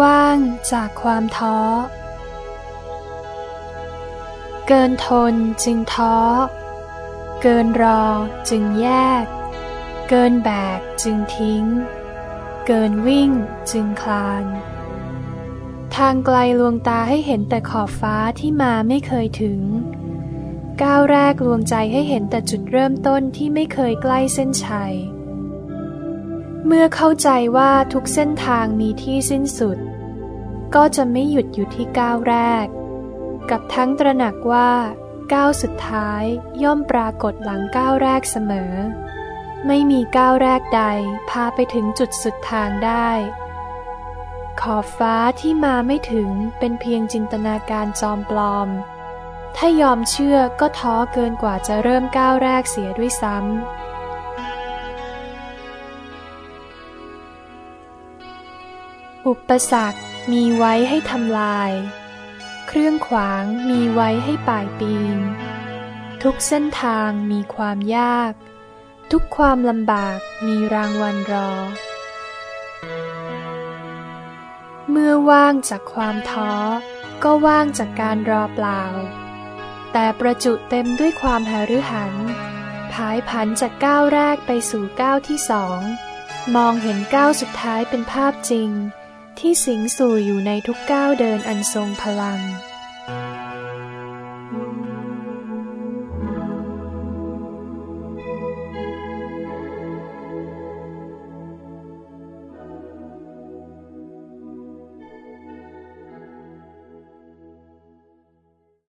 ว่างจากความท้อ เกินทนจึงท้อ เกินรอจึงแยก เกินแบกจึงทิ้ง เกินวิ่งจึงคลาน ทางไกลลวงตาให้เห็นแต่ขอบฟ้าที่มาไม่เคยถึง ก้าวแรกลวงใจให้เห็นแต่จุดเริ่มต้นที่ไม่เคยใกล้เส้นชัยเมื่อเข้าใจว่าทุกเส้นทางมีที่สิ้นสุด ก็จะไม่หยุดอยู่ที่ก้าวแรก กับทั้งตระหนักว่าก้าวสุดท้ายย่อมปรากฏหลังก้าวแรกเสมอ ไม่มีก้าวแรกใดพาไปถึงจุดสุดทางได้ ขอบฟ้าที่มาไม่ถึงเป็นเพียงจินตนาการจอมปลอม ถ้ายอมเชื่อก็ท้อเกินกว่าจะเริ่มก้าวแรกเสียด้วยซ้ำอุปสรรค มีไว้ให้ทำลาย เครื่องขวางมีไว้ให้ป่ายปีน ทุกเส้นทางมีความยาก ทุกความลำบากมีรางวัลรอ เมื่อว่างจากความท้อ ก็ว่างจากการรอเปล่า แต่ประจุเต็มด้วยความหฤหันผายผันจากก้าวแรกไปสู่ก้าวที่สอง มองเห็นก้าวสุดท้ายเป็นภาพจริง ที่สิงสู่อยู่ในทุกก้าวเดินอันทรงพลัง